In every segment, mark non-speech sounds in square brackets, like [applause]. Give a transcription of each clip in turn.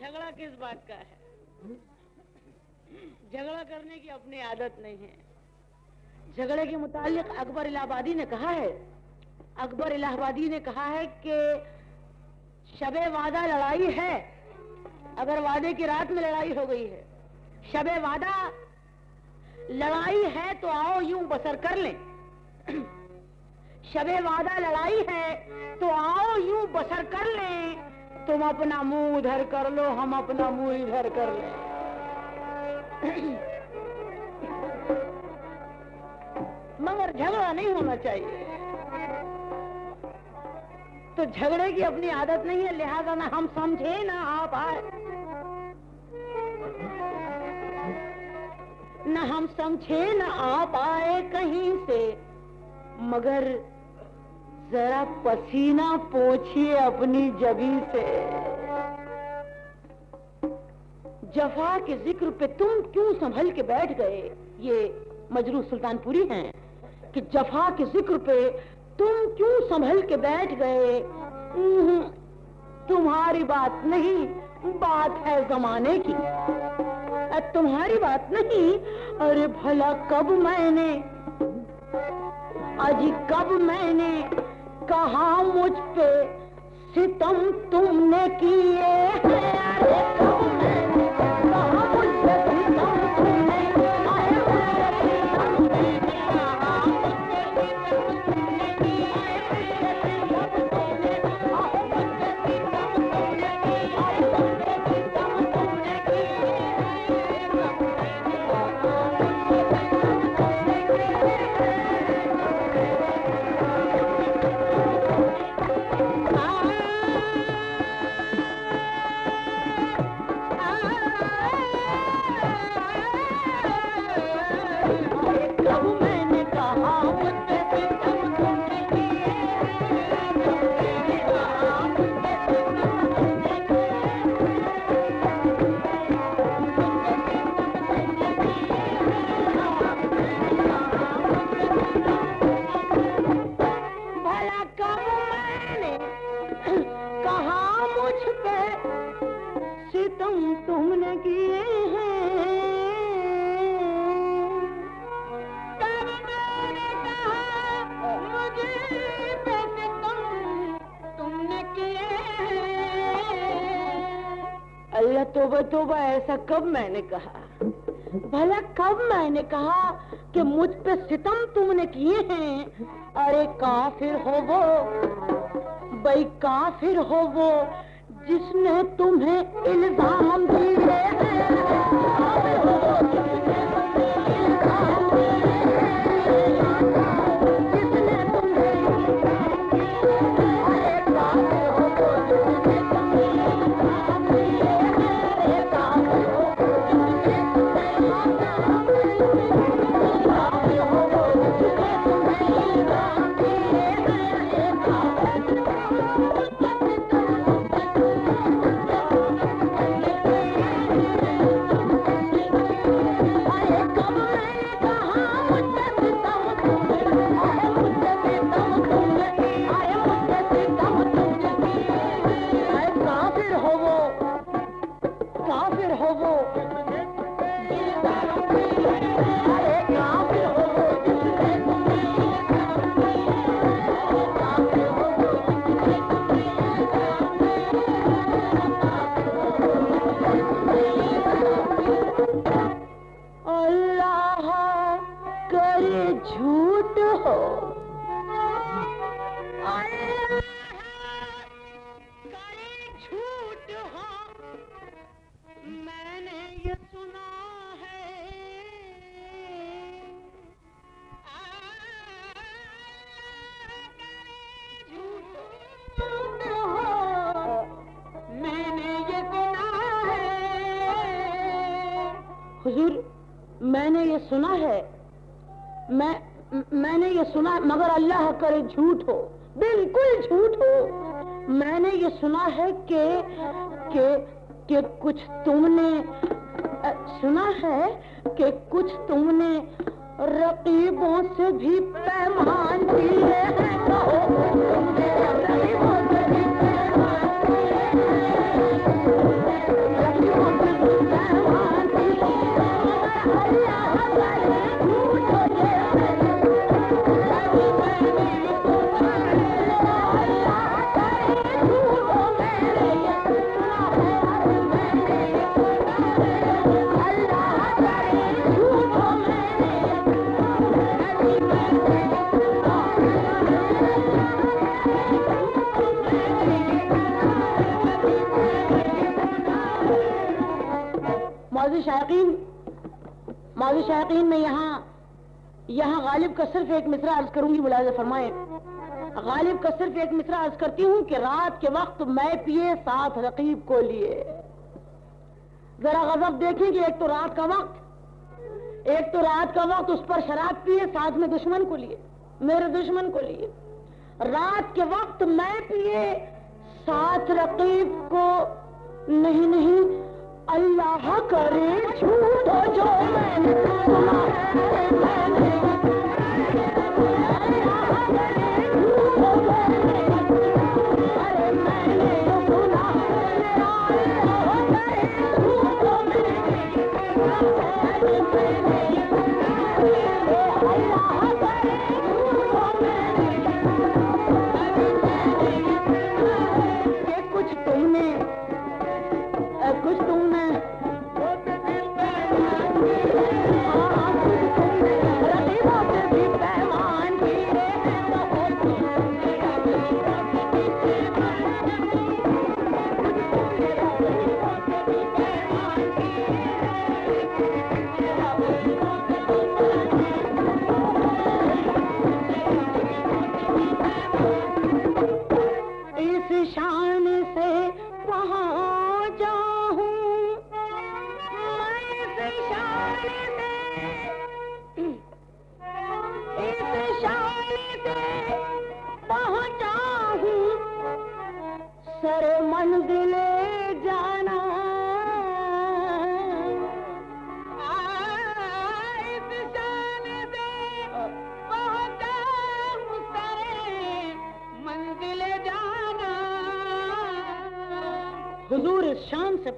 झगड़ा किस बात का है? झगड़ा करने की अपनी आदत नहीं है। झगड़े के मुतालिक अकबर इलाहाबादी ने कहा है। अकबर इलाहाबादी ने कहा है कि शबे वादा लड़ाई है, अगर वादे की रात में लड़ाई हो गई है। शबे वादा लड़ाई है तो आओ यूँ बसर कर लें। शबे वादा लड़ाई है तो आओ यूँ बसर कर लें। तुम अपना मुँह उधर कर लो, हम अपना मुँह इधर कर लें। मगर झगड़ा नहीं होना चाहिए। तो झगड़े की अपनी आदत नहीं है, लिहाजा ना हम समझे, ना आप आए। ना हम समझे, ना आप आए कहीं से, मगर जरा पसीना पोछिए अपनी जबी से। जफा के ज़िक्र पे तुम क्यों संभल के बैठ गए? ये मजरू सुल्तानपुरी हैं कि जफा के ज़िक्र पे तुम क्यों संभल के बैठ गए? तुम्हारी बात नहीं, बात है जमाने की। तुम्हारी बात नहीं, अरे भला कब मैंने, अजी कब मैंने कहा मुझ पे सितम तुमने किए हैं? तोबा कब मैंने कहा? भला कब मैंने कहा कि मुझ पे सितम तुमने किए हैं? अरे काफिर हो वो भाई काफिर हो वो, जिसने तुम्हें इल्ज़ाम दिए अल्लाह करे झूठ हो। सुना है। मैं, मैंने ये सुना, मगर अल्लाह करे झूठ हो। बिल्कुल झूठ हो। मैंने ये सुना है कि कि कि कुछ तुमने सुना है कि कुछ तुमने रकीबों से भी पैमान दिए हैं। शायकीन, माजी शायकीन में यहाँ यहाँ गालिब का सिर्फ़ एक मिसरा अर्ज़ करूँगी मुलाजा फरमाए। गालिब का सिर्फ़ एक मिसरा अर्ज़ करती हूँ कि रात के वक्त मैं पिए साथ रकीब को लिए। जरा गजब देखेंगे एक तो रात का वक्त, एक तो रात का वक्त उस पर शराब पिए, साथ में दुश्मन को लिए, मेरे दुश्मन को लिए। रात के वक्त मैं पिए, साथ रकीब को नहीं नहीं अल्लाह करे झूठ जो मैंने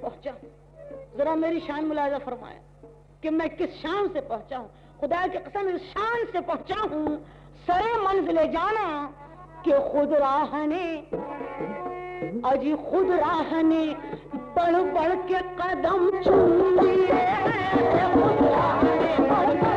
सुना मेरी शान मुलाजा फरमाया कि मैं किस शान से पहुँचा हूँ। खुदा की कसम, इस शान से पहुँचा हूँ। सरे मंजिले जाना कि खुद राहने। अजी खुद राहने बढ़ बढ़ के कदम चूम। लिए खुद राहने बढ़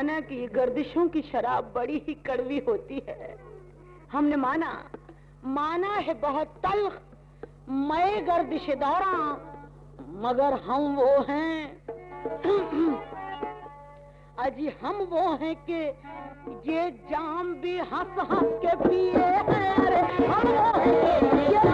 हमने माना कि गर्दिशों की शराब बड़ी ही कड़वी होती है। हमने माना माना है बहुत तल्ख मैं गर्दिश दौरा मगर हम वो हैं। अजी हम वो हैं कि ये जाम भी हंस हंस के पिए हैं। अरे, हम वो हैं ये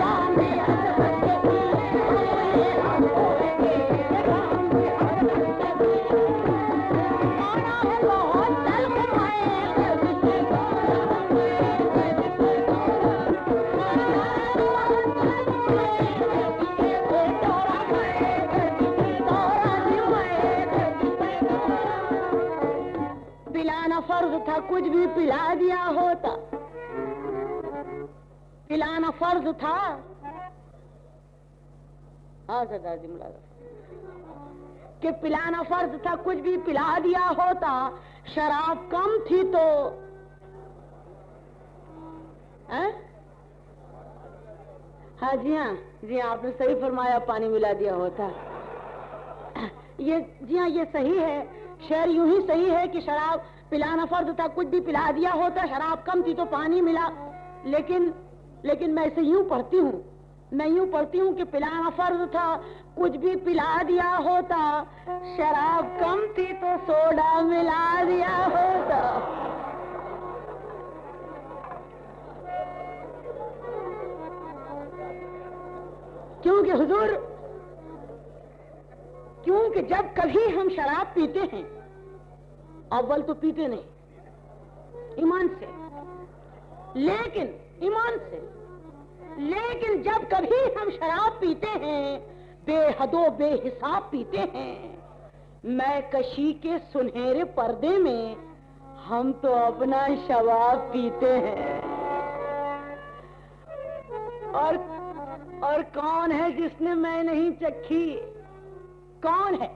फ़र्ज़ था। हाँ सरदार जी कि पिलाना फ़र्ज़ था, कुछ भी पिला दिया होता, शराब कम थी तो। है? हाँ जी हाँ जी हाँ आपने सही फरमाया, पानी मिला दिया होता। ये, जी हाँ ये सही है। शेर यूँ ही सही है कि शराब पिलाना फ़र्ज़ था, कुछ भी पिला दिया होता, शराब कम थी तो पानी मिला। लेकिन लेकिन मैं इसे यूँ पढ़ती हूँ। मैं यूँ पढ़ती हूँ कि पिलाना फ़र्ज़ था, कुछ भी पिला दिया होता। शराब कम थी तो सोडा मिला दिया होता। क्योंकि हुजूर, क्योंकि जब कभी हम शराब पीते हैं, अव्वल तो पीते नहीं। ईमान से। लेकिन ईमान से। लेकिन जब कभी हम शराब पीते हैं, बेहदो बेहिसाब पीते हैं, मैं कशी के सुनहरे पर्दे में हम तो अपना शराब पीते हैं। और और कौन है जिसने मैं नहीं चखी? कौन है?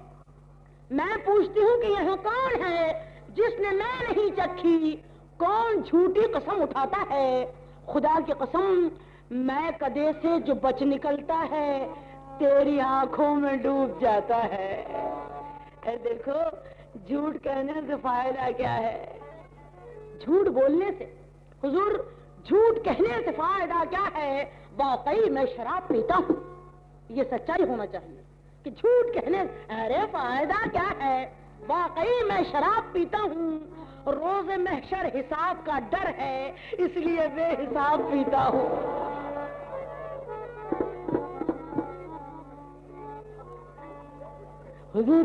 मैं पूछती हूँ कि यहाँ कौन है जिसने मैं नहीं चखी? कौन झूठी कसम उठाता है? खुदा की कसम मैं कदे से जो बच निकलता है, तेरी आँखों में डूब जाता है। ए, देखो, झूठ कहने से फ़ायदा क्या है? झूठ बोलने से, हुजूर, झूठ कहने से फ़ायदा क्या है? वाकई मैं शराब पीता हूँ। ये सच्चाई होना चाहिए कि झूठ कहने अरे, फ़ायदा क्या है? वाकई मैं शराब पीता हूँ। रोज महशर हिसाब का डर है, इसलिए मैं हिसाब पीता हूँ। हुजूर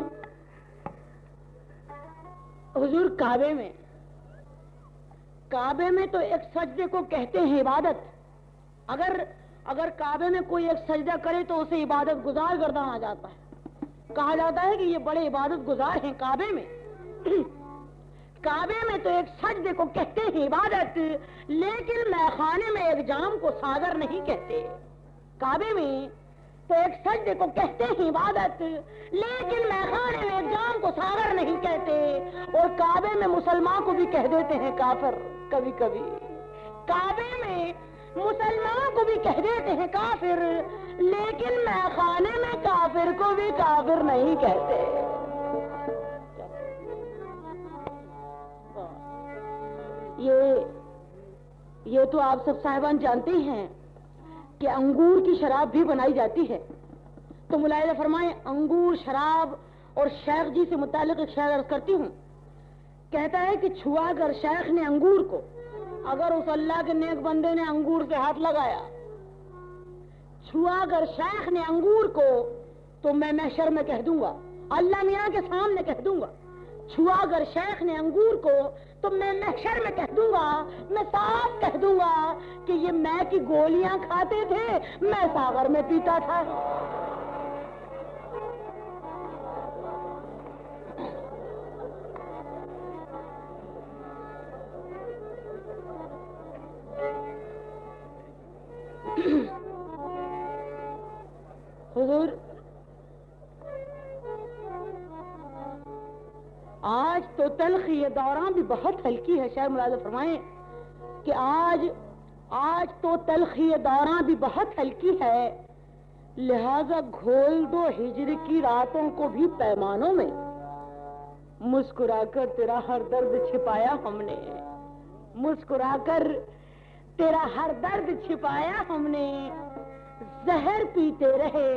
हुजूर काबे में। काबे में तो एक सजदे को कहते हैं इबादत। अगर अगर काबे में कोई एक सजदा करे तो उसे इबादत गुजार गर्दाना जाता है। कहा जाता है कि ये बड़े इबादत गुजार हैं काबे में। [clears throat] काबे में तो एक सजदे को कहते हैं इबादत, लेकिन मैखाने में एक जाम को सागर नहीं कहते। काबे में तो एक सजदे को कहते ही इबादत लेकिन मैखाने में जाम को सागर नहीं कहते, और काबे में मुसलमान को भी कह देते हैं काफर कभी कभी काबे में मुसलमान को भी कह देते हैं काफिर, लेकिन मैखाने में काफिर को भी काफिर नहीं कहते। ये ये तो आप सब साहिबान जानते हैं। कि अंगूर की शराब भी बनाई जाती है। तो मुलायदा फरमाए, अंगूर, शराब और शेख जी से मुतालिक एक शेर अर्ज़ करती हूँ। कहता है कि छुआ कर शेख ने अंगूर को, अगर उस अल्लाह के नेक बंदे ने अंगूर से हाथ लगाया। छुआ कर शेख ने अंगूर को तो मैं महशर में कह दूँगा, अल्लाह मियाँ के सामने कह दूँगा। छुआ अगर शेख ने अंगूर को तो मैं महशर में कह दूँगा, मैं साफ़ कह दूँगा कि ये मैं की गोलियाँ खाते थे, मैं सागर में पीता था। तलख ये दौरान भी बहुत हल्की है, शायद मुलाजा फरमाए कि आज आज तो तलख ये दौरान भी बहुत हल्की है। लिहाजा घोल दो हिजर की रातों को भी पैमानों में। मुस्कुराकर तेरा हर दर्द छिपाया हमने। मुस्कुराकर तेरा हर दर्द छिपाया हमने। जहर पीते रहे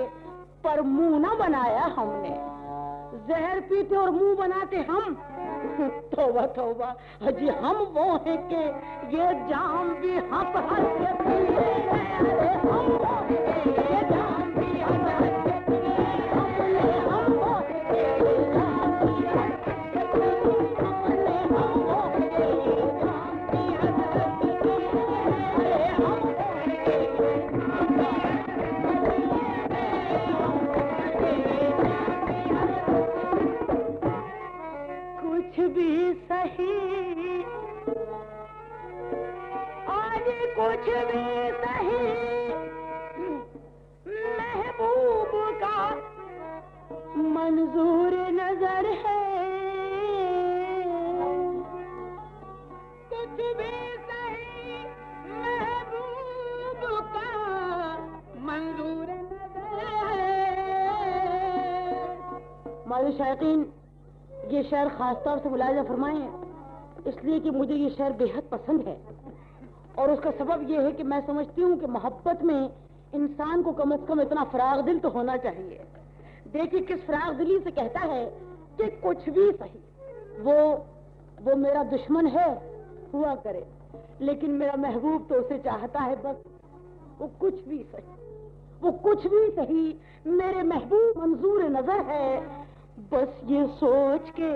पर मुँह ना बनाया हमने। जहर पीते और मुँह बनाते हम [laughs] तोबा तोबा। हजी हम वो हैं के? ये जाम भी हंस हंस के पिए अरे हम वो हैं मंजूर नज़र है। कुछ भी सही महबूब का मंजूर नज़र है। शायकीन, ये शहर ख़ास तौर से मुलाजा फरमाए इसलिए कि मुझे ये शहर बेहद पसंद है। और उसका सबब यह है कि मैं समझती हूँ कि मोहब्बत में इंसान को कम अज कम इतना फराग दिल तो होना चाहिए। देखिए किस फराग दिली से कहता है कि कुछ भी सही। वो वो मेरा दुश्मन है, हुआ करे। लेकिन मेरा महबूब तो उसे चाहता है बस वो कुछ भी सही। वो कुछ भी सही, मेरे महबूब मंजूर नज़र है। बस ये सोच के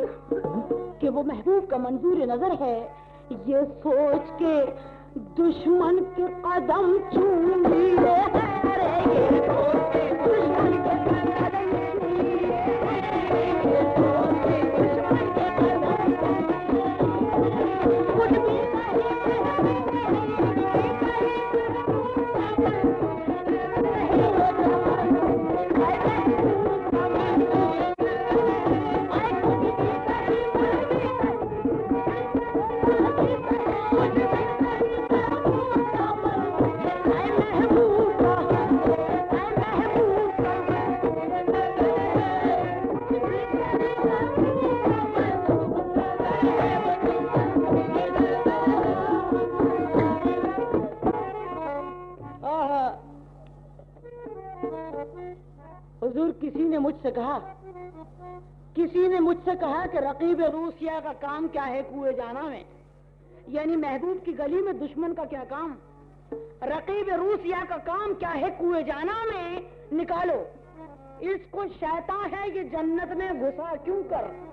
कि वो महबूब का मंजूर नज़र है, ये सोच के दुश्मन के कदम चूम लिए दुश्मन मुझसे कहा, किसी ने मुझसे कहा कि रकीब रूसिया का काम क्या है कुएँ जाना में? यानी महबूब की गली में दुश्मन का क्या काम? रकीब रूसिया का काम क्या है कुएँ जाना में? निकालो। इसको शैता है, ये जन्नत में घुसा क्यों कर?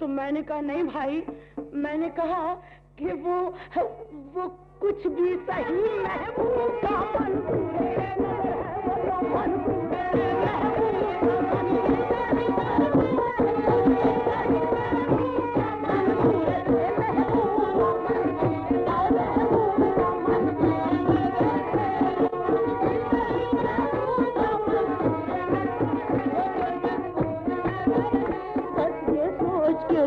तो मैंने कहा, नहीं भाई, मैंने कहा कि वो वो कुछ भी सही महबूब का मन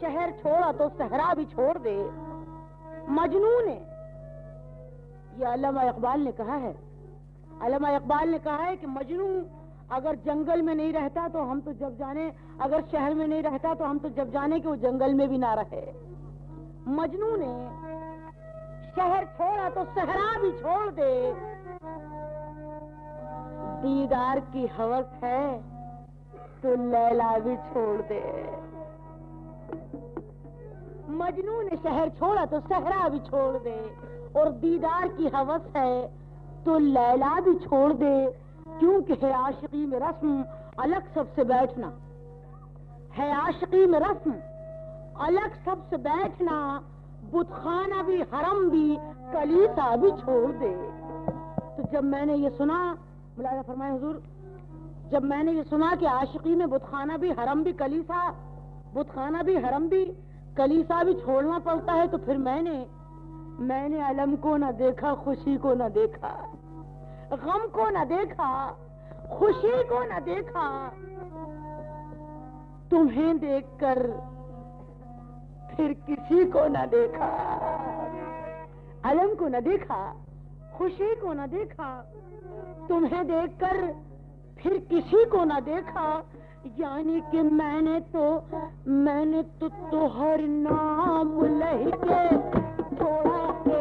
शहर छोड़ा तो सहरा भी छोड़ दे। मजनू ने यह अलामा इकबाल ने कहा है अलामा इकबाल ने कहा है कि मजनू अगर जंगल में नहीं रहता तो हम तो जब जाने, अगर शहर में नहीं रहता तो हम तो जब जाने कि वो जंगल में भी ना रहे। मजनू ने, शहर छोड़ा तो सहरा भी छोड़ दे। दीदार की हवस है तो लैला भी छोड़ दे। मजनू ने शहर छोड़ा तो सहरा भी छोड़ दे। और दीदार की हवस है तो लैला भी छोड़ दे। क्योंकि है आशिकी में रस्म, अलग सबसे बैठना। है आशिकी में रस्म, अलग सबसे बैठना। बुतखाना भी, हरम भी, कलीसा भी छोड़ दे। तो जब मैंने ये सुना, मुलाजा फरमाए, हुजूर, जब मैंने ये सुना कि आशिकी में बुतखाना भी, हरम भी, कलीसा, बुतखाना भी, हरम भी कलीसा भी छोड़ना पड़ता है तो फिर मैंने मैंने अलम को ना देखा, खुशी को ना देखा, गम को ना देखा, खुशी को ना देखा। तुम्हें देखकर फिर किसी को ना देखा, अलम को ना देखा, खुशी को ना देखा। तुम्हें देखकर फिर किसी को ना देखा यानी कि मैंने तो मैंने तो तुहर नाम लहके थोड़ा के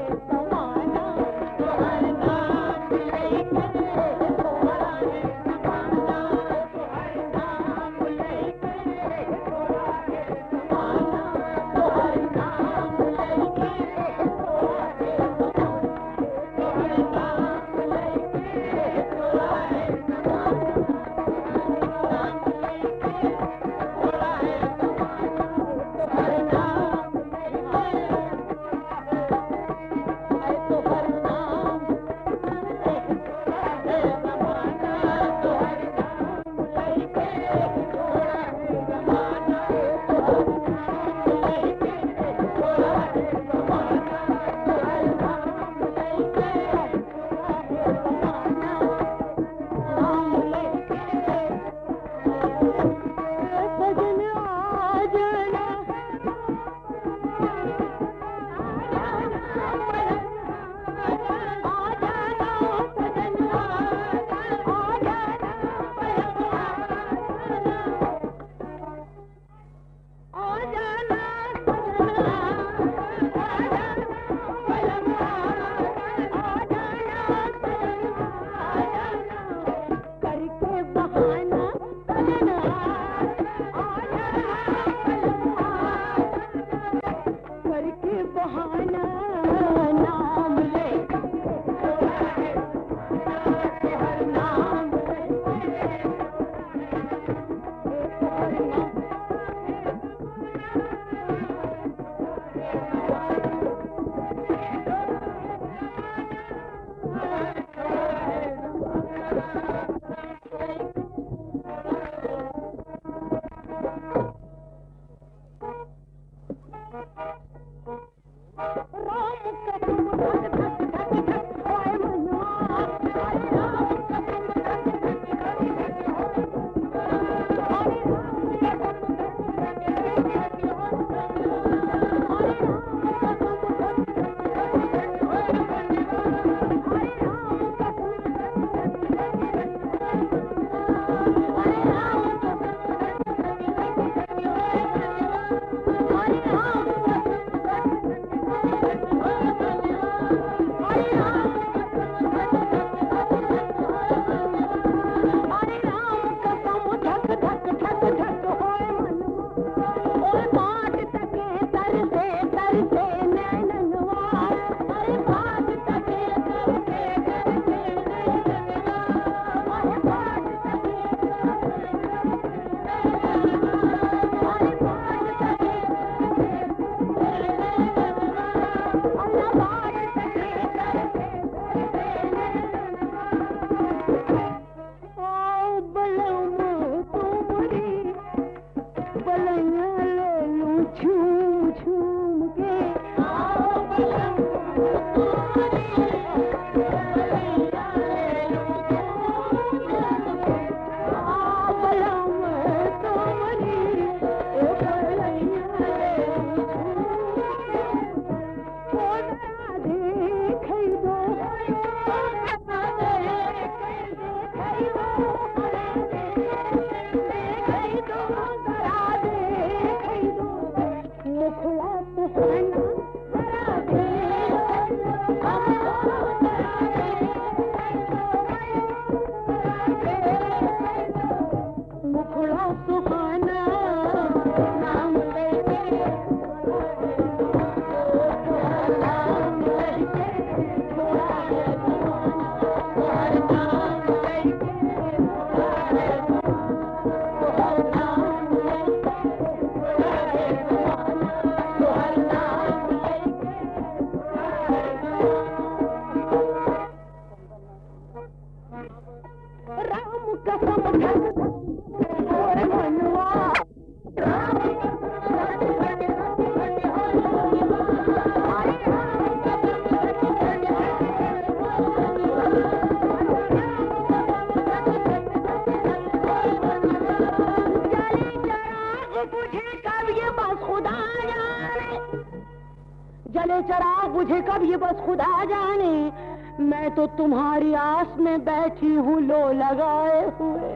तो तुम्हारी आस में बैठी हूँ, लो लगाए हुए।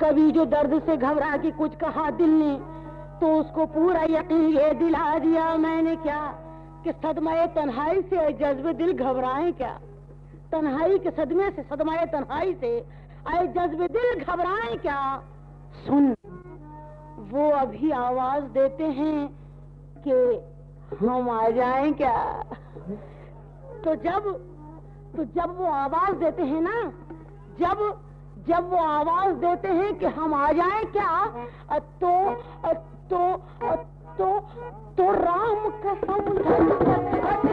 कभी जो दर्द से घबरा के कुछ कहा दिल ने तो उसको पूरा यकीन ये दिला दिया मैंने क्या? कि सदमाए तन्हाई से जज्ब दिल घबराए क्या? तन्हाई के सदमे से, सदमाए तन्हाई से आए जज्ब दिल घबराए क्या? सुन, वो अभी आवाज़ देते हैं कि हम आ जाएँ क्या? तो जब तो जब वो आवाज़ देते हैं ना, जब जब वो आवाज़ देते हैं कि हम आ जाएँ क्या तो तो तो तो राम कसम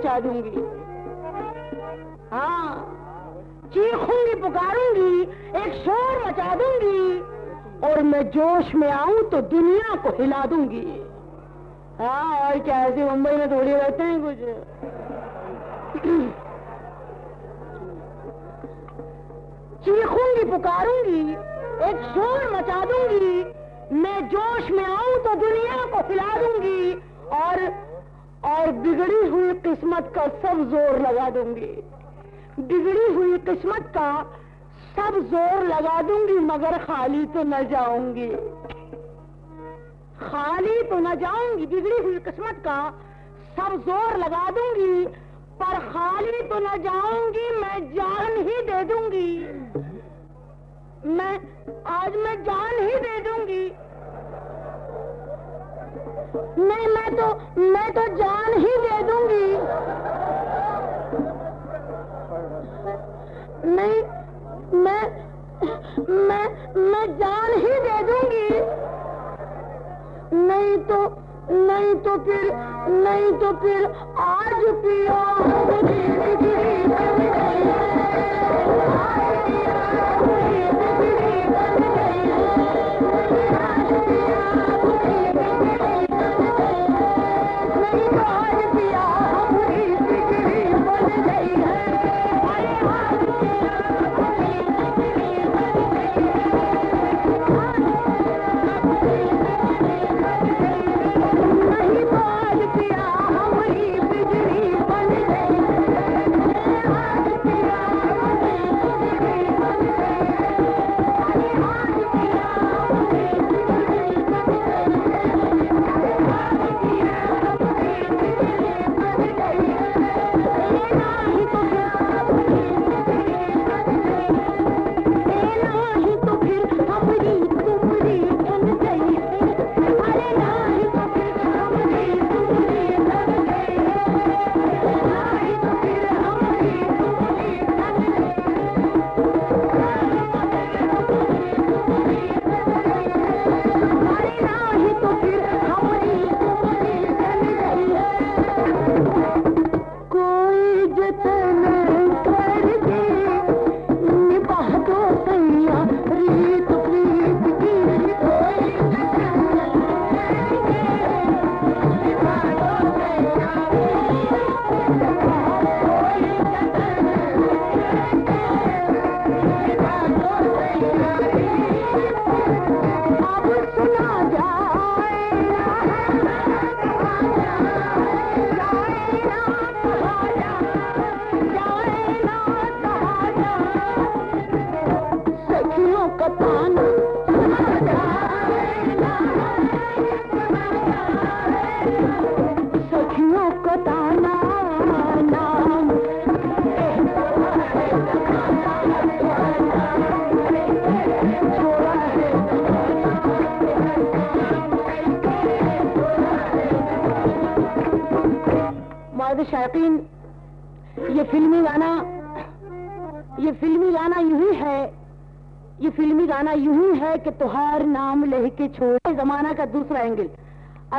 मचा दूँगी। हाँ चीखूँगी, पुकारूँगी, एक शोर मचा दूँगी, और मैं जोश में आऊँ तो दुनिया को हिला दूँगी। हाँ और क्या ऐसे मुंबई में थोड़ी रहते हैं कुछ। चीखूँगी, पुकारूँगी, एक शोर मचा दूँगी, मैं जोश में आऊँ तो दुनिया को हिला दूँगी, और और बिगड़ी हुई किस्मत का सब ज़ोर लगा दूँगी। बिगड़ी हुई किस्मत का सब ज़ोर लगा दूँगी, मगर खाली तो न जाऊँगी। खाली तो न जाऊँगी, बिगड़ी हुई किस्मत का सब ज़ोर लगा दूँगी, पर खाली तो न जाऊँगी, मैं जान ही दे दूँगी। मैं, आज मैं जान ही दे दूँगी। नहीं, मैं तो मैं तो जान ही दे दूँगी। नहीं, मैं मैं मैं जान ही दे दूँगी। नहीं तो नहीं तो फिर, नहीं तो फिर आज पिया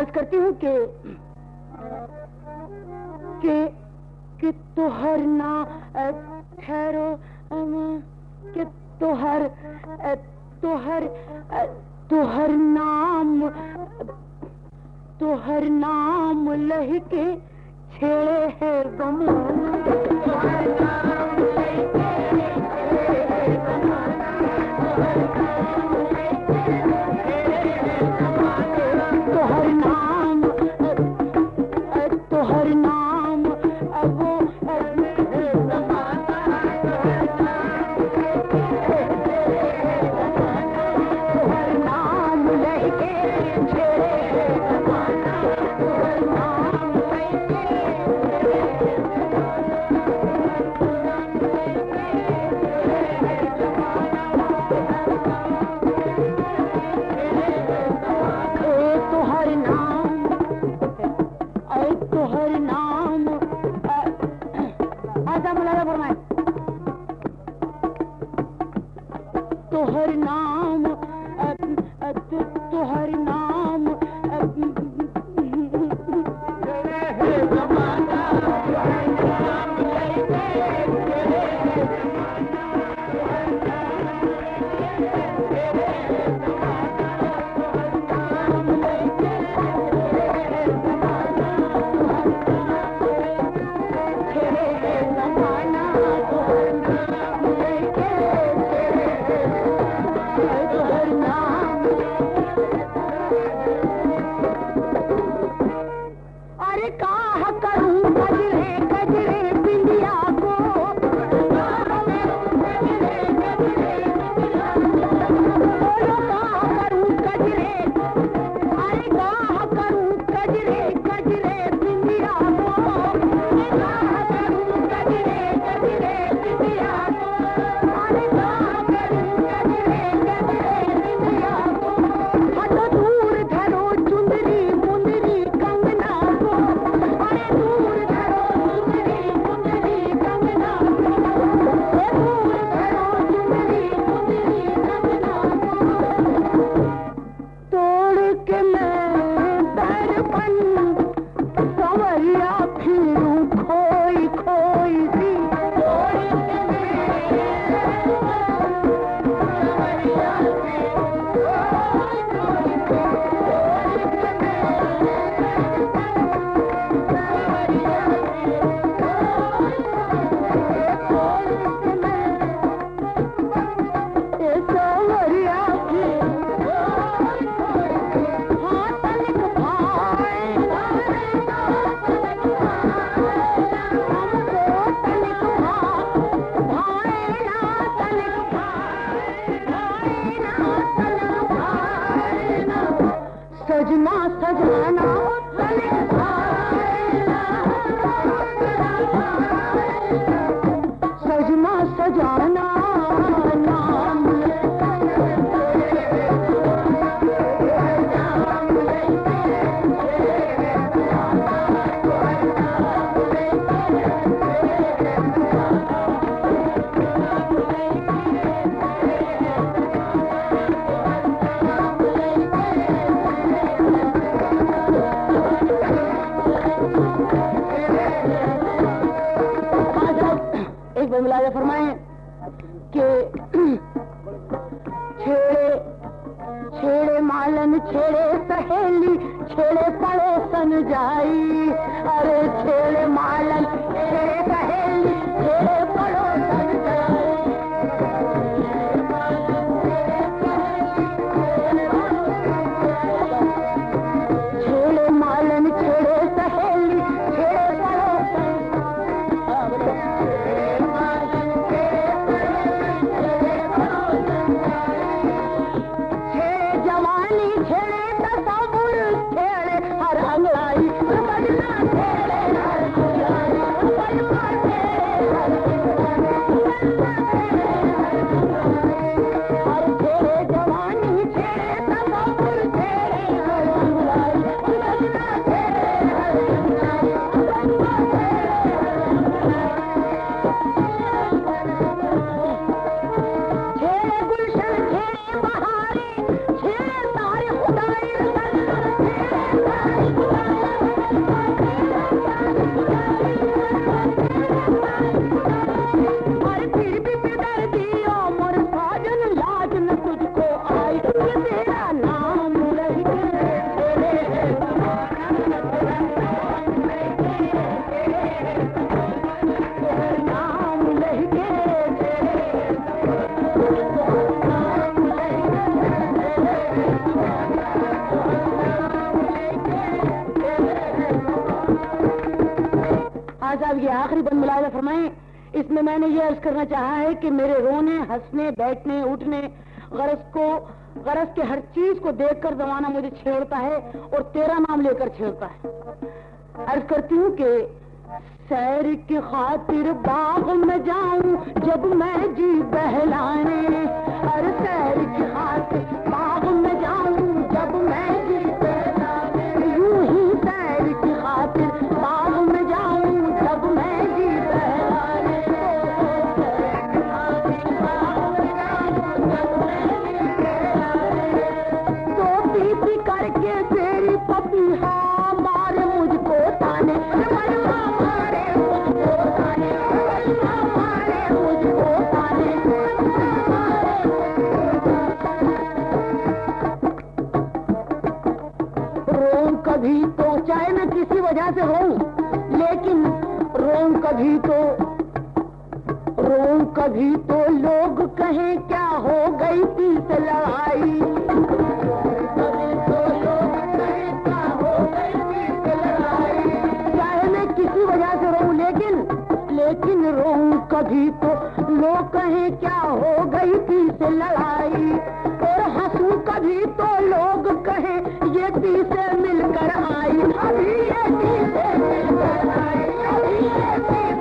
अर्ज़ करती हूँ कि कि कि तुहर ना ठहरो कि तुहर तुहर तुहर नाम तुहर नाम लह छेड़े है गमू। अर्ज़ करना चाहा है कि मेरे रोने, हंसने, बैठने, उठने, गरज को, गरज के हर चीज़ को देखकर जमाना मुझे छेड़ता है और तेरा नाम लेकर छेड़ता है। अर्ज़ करती हूँ कि सैर के खातिर बाग में जाऊँ जब मैं जी बहलाने। और सैर के खातिर बाग में गई थी लड़ाई मैं किसी वजह से रोऊं लेकिन लेकिन रोऊं कभी तो लोग कहें, क्या हो गई थी से लड़ाई और हंसू कभी तो लोग कहें, ये पी से मिलकर आई, अभी ये पी से मिलकर आई, अभी ये पी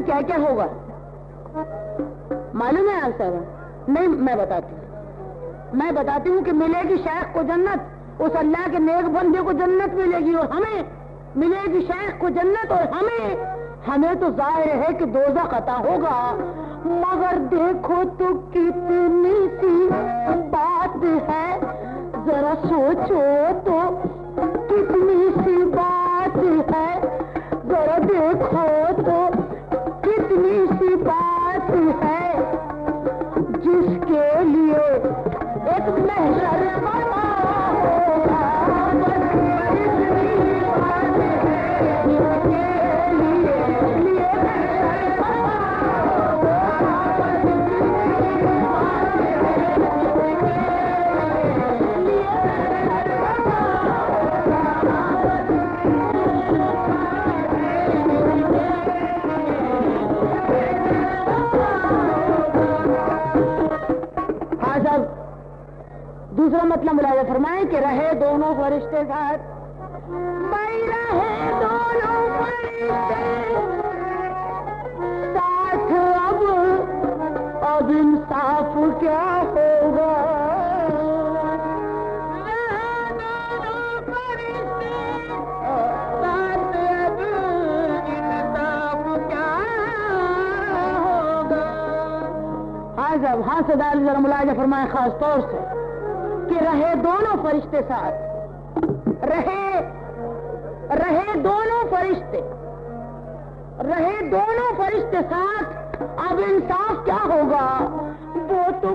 क्या क्या होगा? मालूम है आप साहब नहीं, मैं बताती हूँ। मैं बताती हूँ कि मिलेगी शेख को जन्नत, उस अल्लाह के नेक बंदे को जन्नत मिलेगी और हमें, मिलेगी शेख को जन्नत और हमें हमें तो ज़ाहिर है कि दोजा कता होगा। मगर देखो तो कितनी सी बात है, जरा सोचो तो कितनी सी बात है। जरा देखो तो दूसरा मतलब मुलाजा फरमाए कि रहे दोनों फरिश्ते साथ। भाई रहे दोनों फरिश्ते। साथ अब अब इंसाफ क्या होगा? हाँ जब हाँ सदा जरा मुलाजा फरमाए खास तौर से। कि रहे दोनों फरिश्ते साथ। रहे रहे दोनों फरिश्ते। रहे दोनों फरिश्ते साथ, अब इंसाफ क्या होगा? वो तो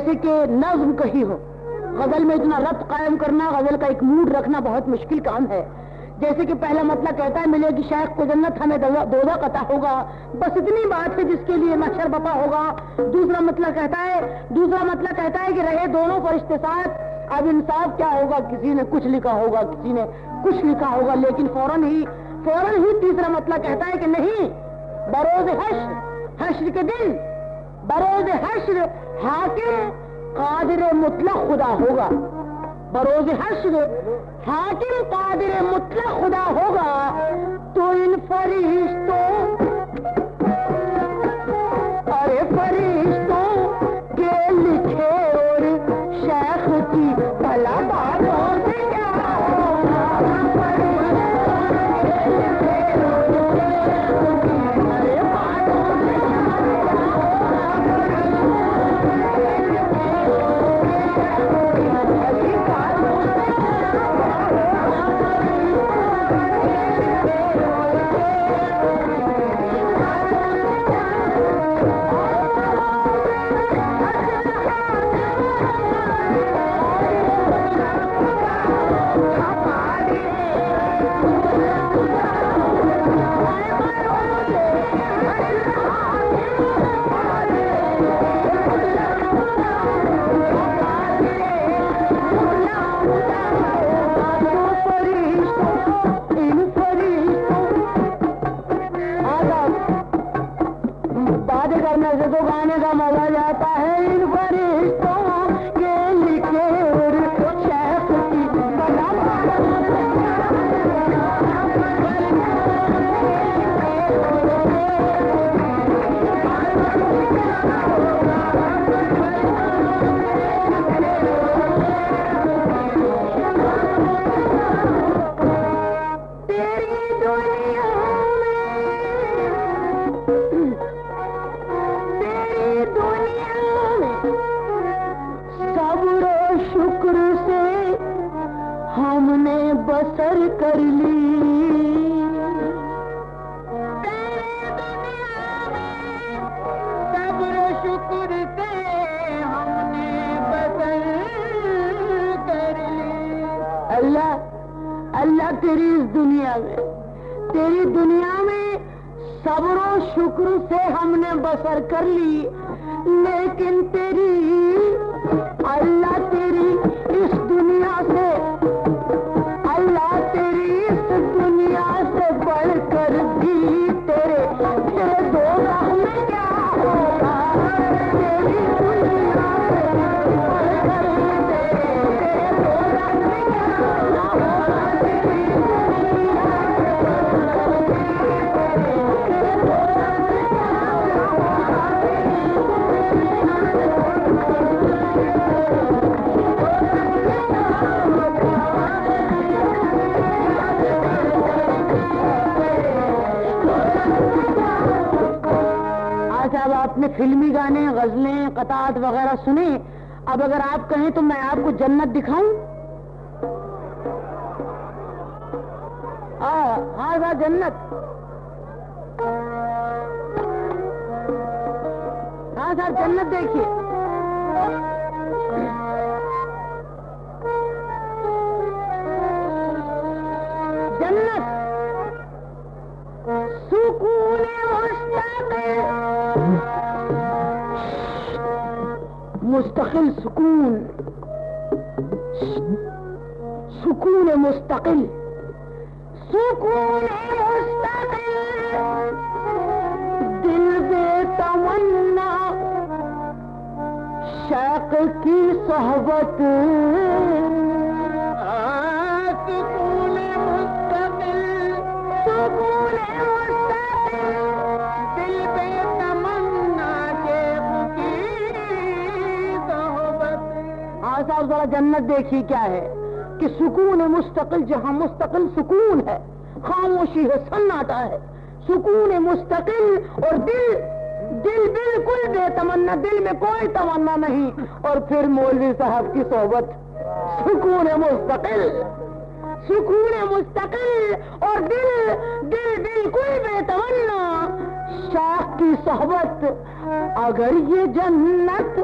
जैसे कि नज्म कही हो। गज़ल में इतना रब्त कायम करना, गज़ल का एक मूड रखना बहुत मुश्किल काम है। जैसे कि पहला मतलब कहता है, मिलेगी शेख को जन्नत, हमें दोजा कता होगा। बस इतनी बात है जिसके लिए नशर बपा होगा। दूसरा मतलब कहता है, दूसरा मतलब कहता है कि रहे दोनों फरिश्ते साथ। अब इंसाफ क्या होगा? किसी ने कुछ लिखा होगा, किसी ने कुछ लिखा होगा, लेकिन फ़ौरन ही फ़ौरन ही तीसरा मतलब कहता है कि नहीं, बरोज हश्र हश्र के दिन बरोज हश्र हाकिम कादिर मुतलक खुदा होगा। बरोज हश्र हाकिम कादिर मुतलक खुदा होगा। तो इन फरिश्तों कर ली। तेरी दुनिया में सब्र शुक्र से हमने बसर कर ली। अल्लाह अल्लाह तेरी इस दुनिया में तेरी दुनिया में सब्र और शुक्र से हमने बसर कर ली लेकिन तेरी अल्लाह फिल्मी गाने, गजलें कतात वगैरह सुने। अब अगर आप कहें तो मैं आपको जन्नत दिखाऊँ। हाँ हाँ जन्नत। हाँ साहब जन्नत देखिए। जन्नत। सुकून मुस्तकिल मुस्तकिल सुकून सुकून मुस्तकिल सुकून मुस्तकिल दिल बे तमन्ना शौक की सोहबत सुकून साहब जरा जन्नत देखिए क्या है? कि सुकून मुस्तकिल, जहाँ मुस्तकिल सुकून है। खामोशी है, सन्नाटा है। सुकून मुस्तकिल और दिल दिल बिल्कुल बेतमन्ना, दिल में कोई तमन्ना नहीं। और फिर मौलवी साहब की सोबत, सुकून मुस्तकिल। सुकून मुस्तकिल और दिल दिल बिल्कुल बेतमन्ना। शाख की सोहबत अगर ये जन्नत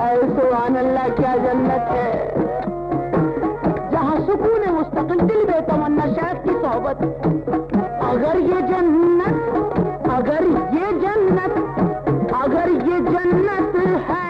सुबहान अल्लाह क्या जन्नत है। जहाँ सुकून है, मुस्तकिल दिल बेतमन्ना शायद की सोहबत। अगर ये जन्नत, अगर ये जन्नत, अगर ये जन्नत है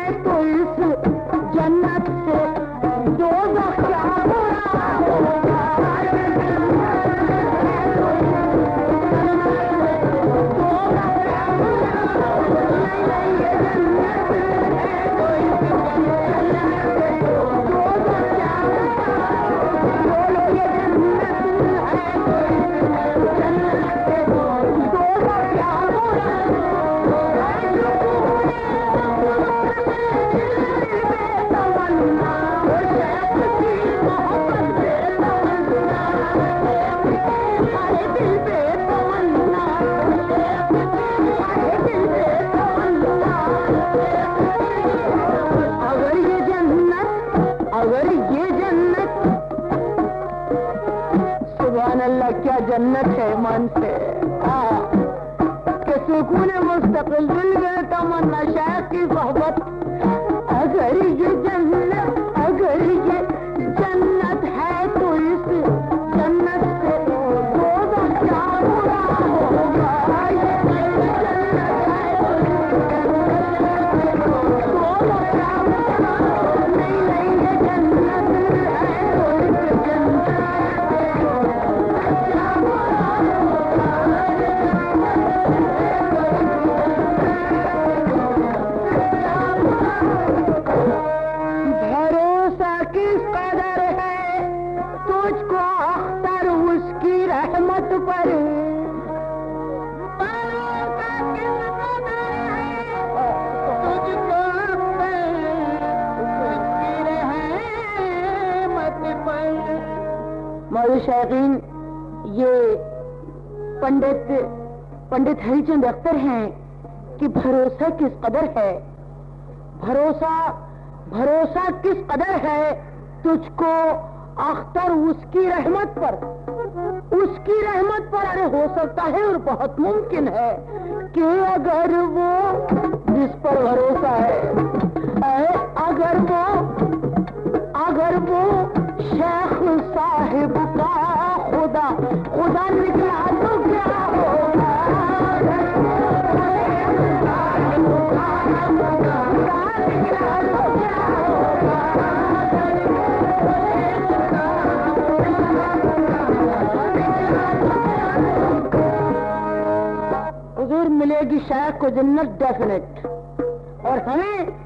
जन्नत है मन से के सुकून मुस्तकिल दिल में तमन्ना शायद की सोहबत अगर मौलवी ये पंडित पंडित हरिचंद अख्तर हैं कि भरोसा किस कदर है? भरोसा भरोसा किस कदर है तुझको अख्तर उसकी रहमत पर? उसकी रहमत पर अरे हो सकता है और बहुत मुमकिन है कि अगर वो जिस पर भरोसा है अगर वो अगर वो शेख साहिब का खुदा खुदा निकला तो क्या मिलेगी शायद को जन्नत डेफिनेट। और हमें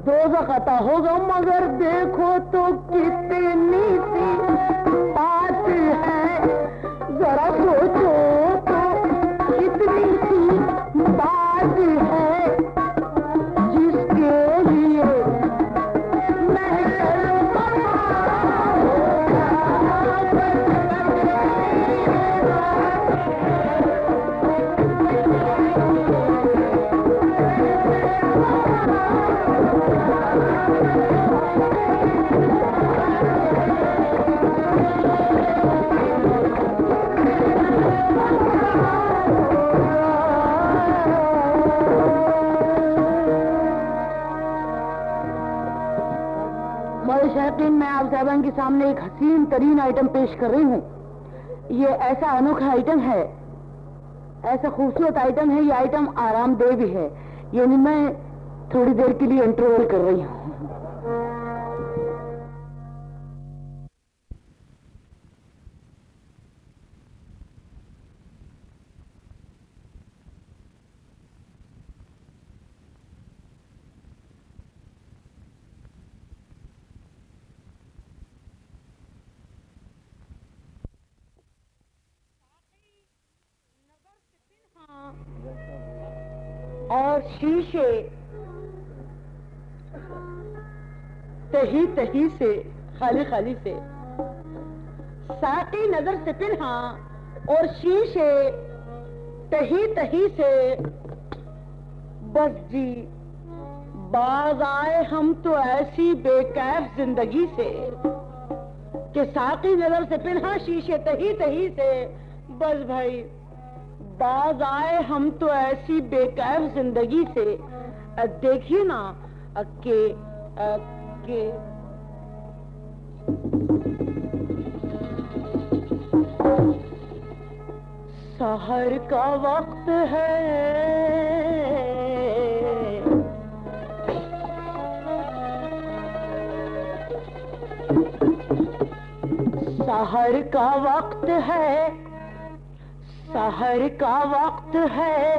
दो अता होगा, मगर देखो तो कितनी सी बात है। जरा सोचो तो कितनी सी बात है मौल शैकीन मैं आप साहबान के सामने एक हसीन तरीन आइटम पेश कर रही हूँ। ये ऐसा अनोखा आइटम है, ऐसा खूबसूरत आइटम है, ये आइटम आरामदेह भी है। यानी मैं थोड़ी देर के लिए इंटरवल कर रही हूँ। शीशे तही तही से, खाली खाली से साकी नज़र से पिन्हा और शीशे, तही तही से, बस जी, बाज आए हम तो ऐसी बेकैफ ज़िंदगी से, कि साकी नज़र से पिन्हा शीशे तही तही से, बस भाई। बाज आए, हम तो ऐसी बेकैफ ज़िंदगी से देखिए ना के के। सहर का वक्त है। सहर का वक्त है। सहर का वक्त है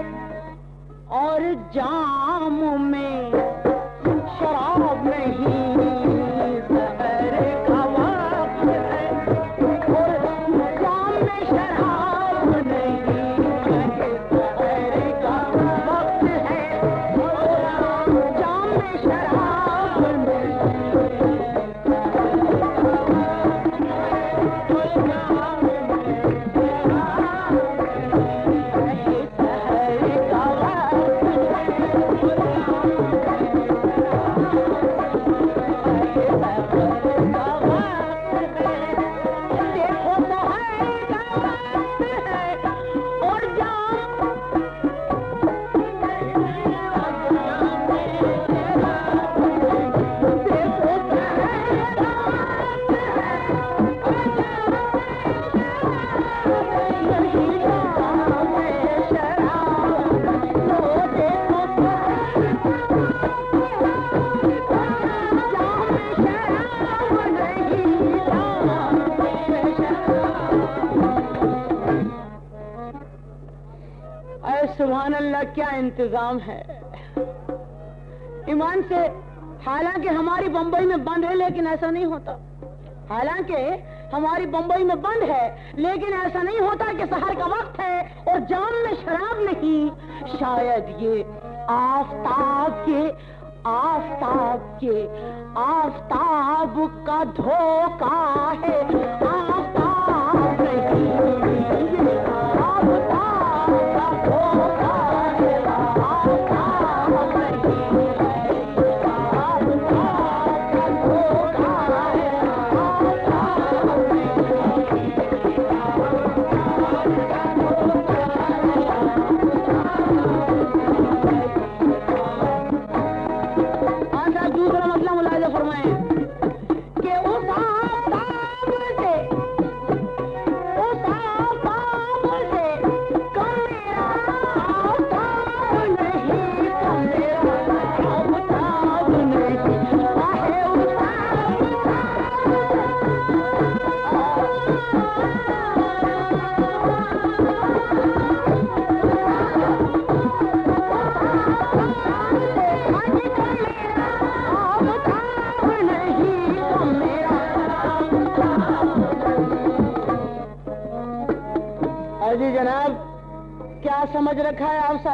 और जाम में शराब नहीं। इंतज़ाम है। ईमान से, हालाँकि हमारी बंबई में बंद है, लेकिन ऐसा नहीं होता। हालाँकि हमारी बंबई में बंद है, लेकिन ऐसा नहीं होता कि शहर का वक्त है और जाम में शराब नहीं। शायद ये आफ्ताब के आफ्ताब के, आफ्ताब का धोखा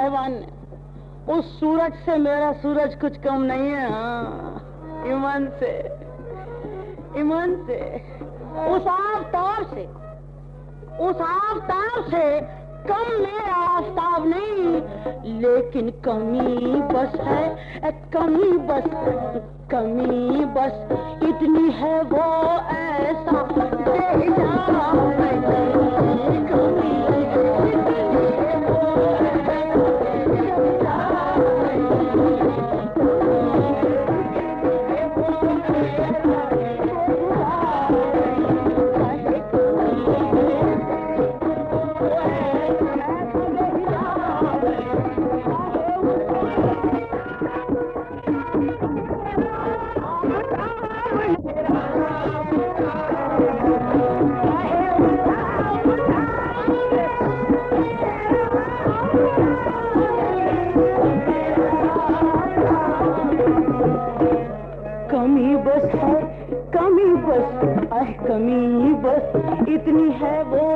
साहिबान ने उस सूरज से मेरा सूरज कुछ कम नहीं है हाँ। ईमान से ईमान से, उस आफ्ताब से, उस आफ्ताब से कम मेरा आफ्ताब नहीं, लेकिन कमी बस है कमी बस कमी बस, इतनी है वो ऐसा कमी बस है कमी बस आह कमी बस इतनी है वो